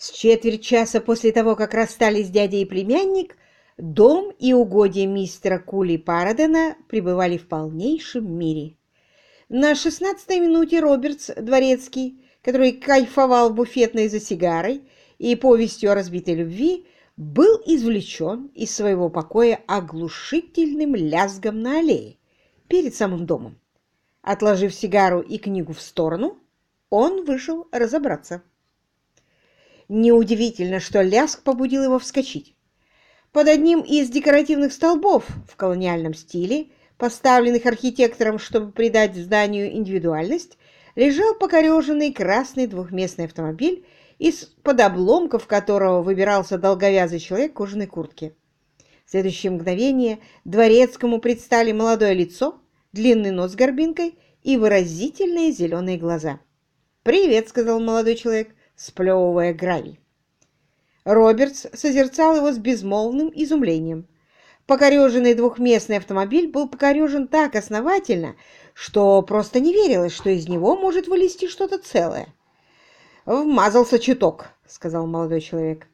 С четверть часа после того, как расстались дядя и племянник, дом и угодья мистера Кули Парадена пребывали в полнейшем мире. На шестнадцатой минуте Робертс, дворецкий, который кайфовал в буфетной за сигарой и повестью о разбитой любви, был извлечен из своего покоя оглушительным лязгом на аллее перед самым домом. Отложив сигару и книгу в сторону, он вышел разобраться. Неудивительно, что ляск побудил его вскочить. Под одним из декоративных столбов в колониальном стиле, поставленных архитектором, чтобы придать зданию индивидуальность, лежал покореженный красный двухместный автомобиль, из-под обломков которого выбирался долговязый человек в кожаной куртке. В следующее мгновение дворецкому предстали молодое лицо, длинный нос с горбинкой и выразительные зеленые глаза. «Привет», — сказал молодой человек сплевывая гравий. Робертс созерцал его с безмолвным изумлением. Покореженный двухместный автомобиль был покорежен так основательно, что просто не верилось, что из него может вылезти что-то целое. «Вмазался чуток», — сказал молодой человек.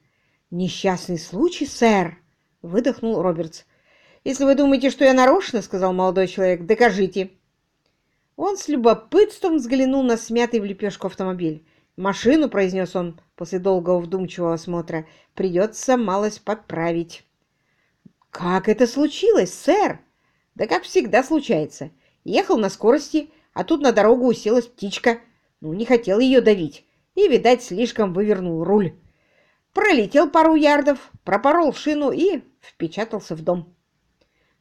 «Несчастный случай, сэр», — выдохнул Робертс. «Если вы думаете, что я нарочно», — сказал молодой человек, — «докажите». Он с любопытством взглянул на смятый в лепешку автомобиль. «Машину», — произнес он после долгого вдумчивого осмотра, — «придется малость подправить». «Как это случилось, сэр?» «Да как всегда случается. Ехал на скорости, а тут на дорогу уселась птичка. Ну, не хотел ее давить. И, видать, слишком вывернул руль. Пролетел пару ярдов, пропорол шину и впечатался в дом».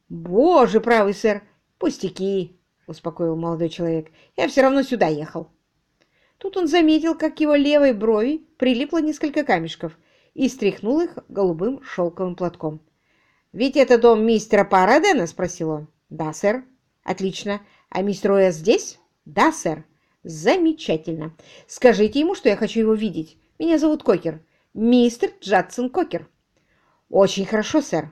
«Боже правый, сэр! Пустяки!» — успокоил молодой человек. «Я все равно сюда ехал». Тут он заметил, как его левой брови прилипло несколько камешков и стряхнул их голубым шелковым платком. «Ведь это дом мистера Парадена?» – спросил он. «Да, сэр». «Отлично. А мистер Уэс здесь?» «Да, сэр». «Замечательно. Скажите ему, что я хочу его видеть. Меня зовут Кокер. Мистер Джадсон Кокер». «Очень хорошо, сэр».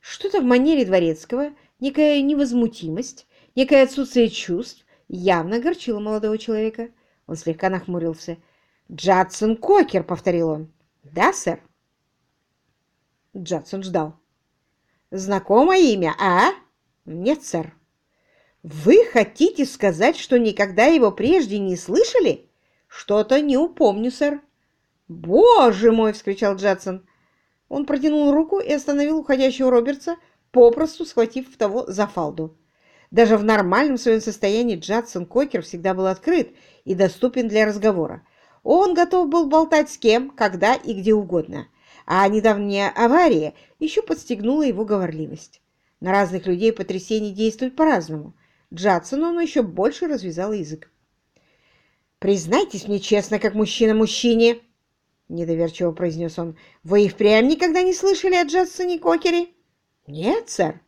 Что-то в манере дворецкого, некая невозмутимость, некое отсутствие чувств явно огорчило молодого человека. Он слегка нахмурился. «Джадсон Кокер», — повторил он. «Да, сэр?» Джадсон ждал. «Знакомое имя, а?» «Нет, сэр». «Вы хотите сказать, что никогда его прежде не слышали?» «Что-то не упомню, сэр». «Боже мой!» — вскричал Джадсон. Он протянул руку и остановил уходящего Робертса, попросту схватив того за фалду. Даже в нормальном своем состоянии Джадсон Кокер всегда был открыт и доступен для разговора. Он готов был болтать с кем, когда и где угодно, а недавняя авария еще подстегнула его говорливость. На разных людей потрясение действует по-разному. Джадсону он еще больше развязал язык. «Признайтесь мне честно, как мужчина мужчине!» — недоверчиво произнес он. «Вы и впрямь никогда не слышали о Джадсоне Кокере?» «Нет, сэр».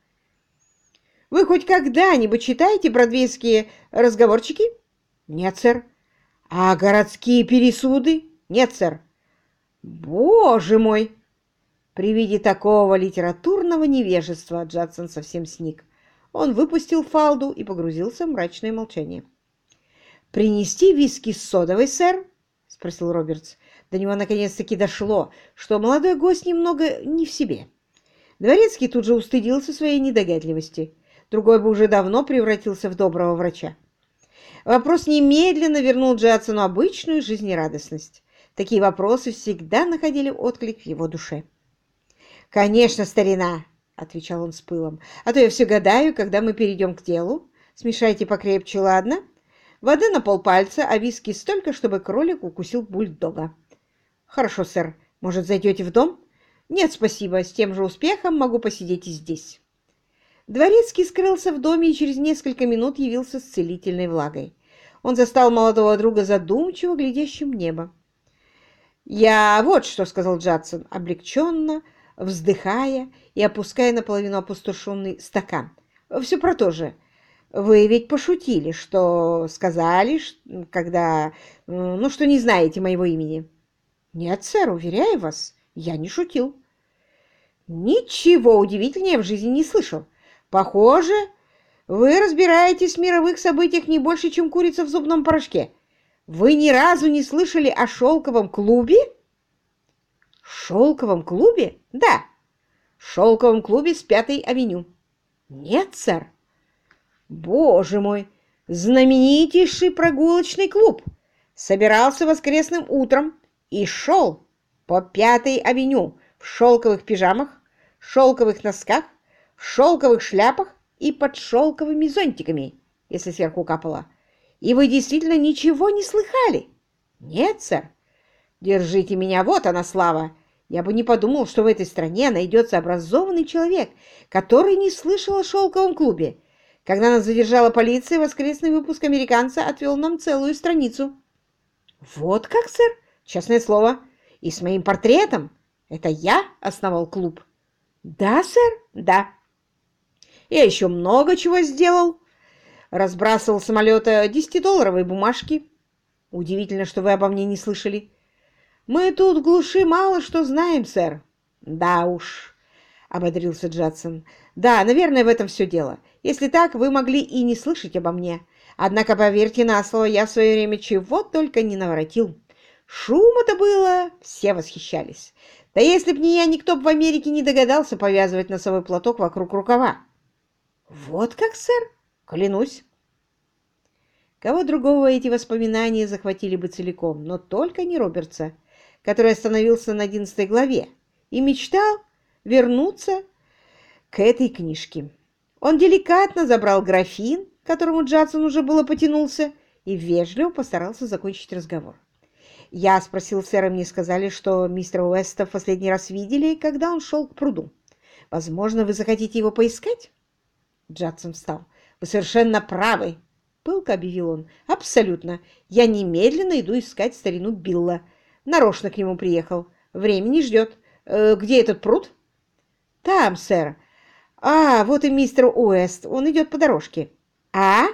«Вы хоть когда-нибудь читаете бродвейские разговорчики?» Нет, сэр. А городские пересуды? Нет, сэр. Боже мой! При виде такого литературного невежества Джадсон совсем сник. Он выпустил фалду и погрузился в мрачное молчание. «Принести виски с содовой, сэр?» — спросил Робертс. До него наконец-таки дошло, что молодой гость немного не в себе. Дворецкий тут же устыдился своей недогадливости. Другой бы уже давно превратился в доброго врача. Вопрос немедленно вернул Джадсону обычную жизнерадостность. Такие вопросы всегда находили отклик в его душе. «Конечно, старина!» — отвечал он с пылом. «А то я все гадаю, когда мы перейдем к делу. Смешайте покрепче, ладно? Воды на полпальца, а виски столько, чтобы кролик укусил бульдога». «Хорошо, сэр. Может, зайдете в дом?» «Нет, спасибо. С тем же успехом могу посидеть и здесь». Дворецкий скрылся в доме и через несколько минут явился с целительной влагой. Он застал молодого друга задумчиво глядящим в небо. «Я вот что», — сказал Джадсон, облегченно, вздыхая и опуская наполовину опустошенный стакан. «Все про то же. Вы ведь пошутили, что сказали, когда... Ну, что не знаете моего имени». «Нет, сэр, уверяю вас, я не шутил». «Ничего удивительнее в жизни не слышал. Похоже, вы разбираетесь в мировых событиях не больше, чем курица в зубном порошке. Вы ни разу не слышали о шелковом клубе? шелковом клубе? Да, шелковом клубе с Пятой авеню. Нет, сэр. Боже мой, знаменитейший прогулочный клуб собирался воскресным утром и шел по Пятой авеню в шелковых пижамах, шелковых носках, в шелковых шляпах и под шелковыми зонтиками, если сверху капало. И вы действительно ничего не слыхали? Нет, сэр. Держите меня, вот она слава. Я бы не подумал, что в этой стране найдется образованный человек, который не слышал о шелковом клубе. Когда нас задержала полиция, воскресный выпуск «Американца» отвел нам целую страницу. Вот как, сэр, честное слово. И с моим портретом. Это я основал клуб. Да, сэр, да. Я еще много чего сделал. Разбрасывал самолета десятидолларовые бумажки. Удивительно, что вы обо мне не слышали. Мы тут глуши мало что знаем, сэр. Да уж, ободрился Джадсон. Да, наверное, в этом все дело. Если так, вы могли и не слышать обо мне. Однако, поверьте на слово, я в свое время чего только не наворотил. Шума-то было, все восхищались. Да если б не я, никто бы в Америке не догадался повязывать носовой платок вокруг рукава. Вот как, сэр, клянусь. Кого другого эти воспоминания захватили бы целиком, но только не Робертса, который остановился на одиннадцатой главе и мечтал вернуться к этой книжке. Он деликатно забрал графин, к которому Джадсон уже было потянулся, и вежливо постарался закончить разговор. Я спросил сэра, мне сказали, что мистера Уэста в последний раз видели, когда он шел к пруду. Возможно, вы захотите его поискать? Джадсон встал. Вы совершенно правы, пылко объявил он. Абсолютно. Я немедленно иду искать старину Билла. Нарочно к нему приехал. Время не ждет. Э, где этот пруд? Там, сэр. А, вот и мистер Уэст. Он идет по дорожке. А?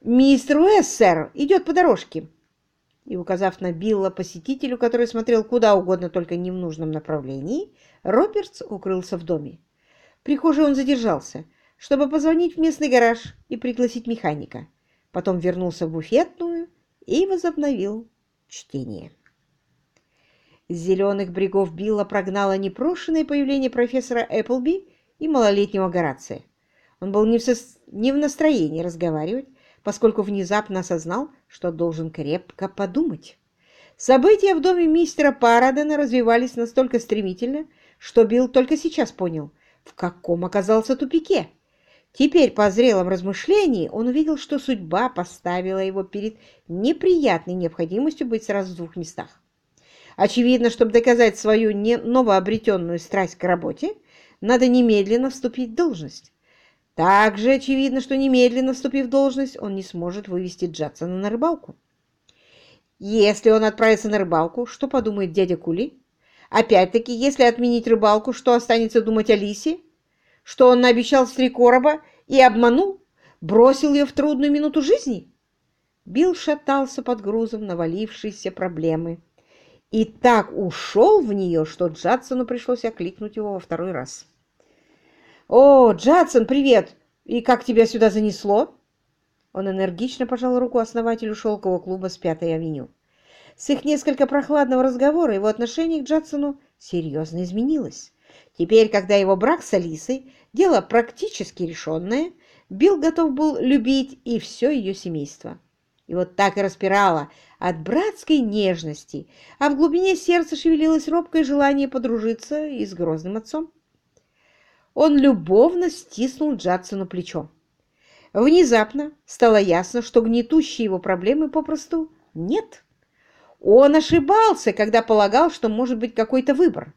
Мистер Уэст, сэр, идет по дорожке. И, указав на Билла посетителю, который смотрел куда угодно, только не в нужном направлении, Робертс укрылся в доме. В прихожей он задержался, чтобы позвонить в местный гараж и пригласить механика. Потом вернулся в буфетную и возобновил чтение. С зеленых брегов Билла прогнало непрошенное появление профессора Эпплби и малолетнего Горация. Он был не в, со... не в настроении разговаривать, поскольку внезапно осознал, что должен крепко подумать. События в доме мистера Парадена развивались настолько стремительно, что Билл только сейчас понял, в каком оказался тупике. Теперь, по зрелом размышлении, он увидел, что судьба поставила его перед неприятной необходимостью быть сразу в двух местах. Очевидно, чтобы доказать свою не новообретенную страсть к работе, надо немедленно вступить в должность. Также очевидно, что немедленно вступив в должность, он не сможет вывести Джадсона на рыбалку. Если он отправится на рыбалку, что подумает дядя Кули? Опять-таки, если отменить рыбалку, что останется думать о Лисе? Что он наобещал с три короба и обманул, бросил ее в трудную минуту жизни? Билл шатался под грузом навалившейся проблемы и так ушел в нее, что Джадсону пришлось окликнуть его во второй раз. «О, Джадсон, привет! И как тебя сюда занесло?» Он энергично пожал руку основателю шелкового клуба с Пятой авеню. С их несколько прохладного разговора его отношение к Джадсону серьезно изменилось. Теперь, когда его брак с Алисой, дело практически решенное, Билл готов был любить и все ее семейство. И вот так и распирало от братской нежности, а в глубине сердца шевелилось робкое желание подружиться и с грозным отцом. Он любовно стиснул Джадсону плечо. Внезапно стало ясно, что гнетущие его проблемы попросту нет. Он ошибался, когда полагал, что может быть какой-то выбор.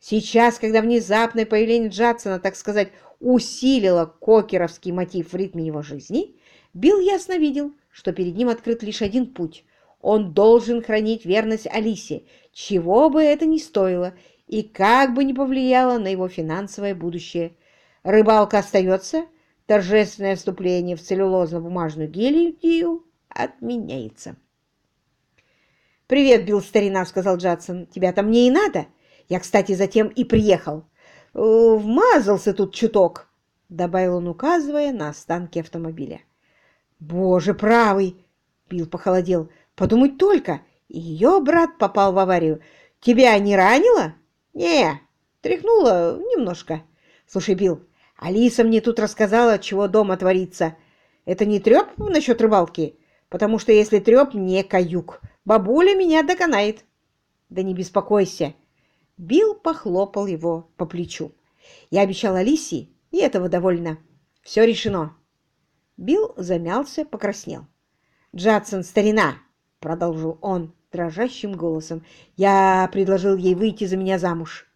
Сейчас, когда внезапное появление Джадсона, так сказать, усилило кокеровский мотив в ритме его жизни, Билл ясно видел, что перед ним открыт лишь один путь. Он должен хранить верность Алисе, чего бы это ни стоило, и как бы ни повлияло на его финансовое будущее. Рыбалка остается, торжественное вступление в целлюлозно-бумажную гильдию отменяется. «Привет, Билл, старина», — сказал Джадсон. «Тебя-то мне и надо. Я, кстати, затем и приехал. Э, вмазался тут чуток», — добавил он, указывая на останки автомобиля. «Боже правый!» — Билл похолодел. «Подумать только! Ее брат попал в аварию. Тебя не ранило? Не, тряхнула немножко. Слушай, Билл, Алиса мне тут рассказала, чего дома творится. Это не треп насчет рыбалки? Потому что если треп, не каюк. Бабуля меня доконает. Да не беспокойся. Билл похлопал его по плечу. Я обещал Алисе, и этого довольно. Все решено. Билл замялся, покраснел. «Джадсон, старина!» — продолжил он дрожащим голосом. «Я предложил ей выйти за меня замуж».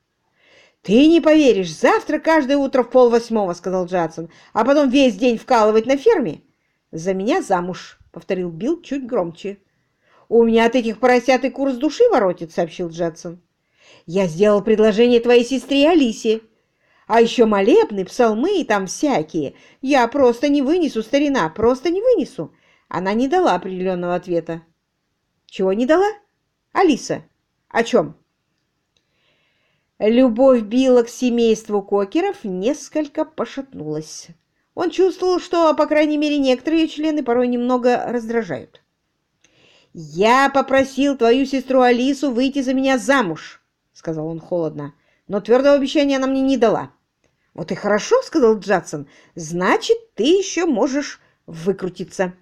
«Ты не поверишь, завтра каждое утро в полвосьмого», — сказал Джадсон, «а потом весь день вкалывать на ферме». «За меня замуж», — повторил Билл чуть громче. «У меня от этих поросят и кур с души воротит», — сообщил Джадсон. «Я сделал предложение твоей сестре Алисе. А еще молебны, псалмы и там всякие. Я просто не вынесу, старина, просто не вынесу. Она не дала определенного ответа. Чего не дала? Алиса, о чем? Любовь Билла к семейству Кокеров несколько пошатнулась. Он чувствовал, что, по крайней мере, некоторые члены порой немного раздражают. «Я попросил твою сестру Алису выйти за меня замуж», — сказал он холодно но твердого обещания она мне не дала. «Вот и хорошо», — сказал Джадсон, — «значит, ты еще можешь выкрутиться».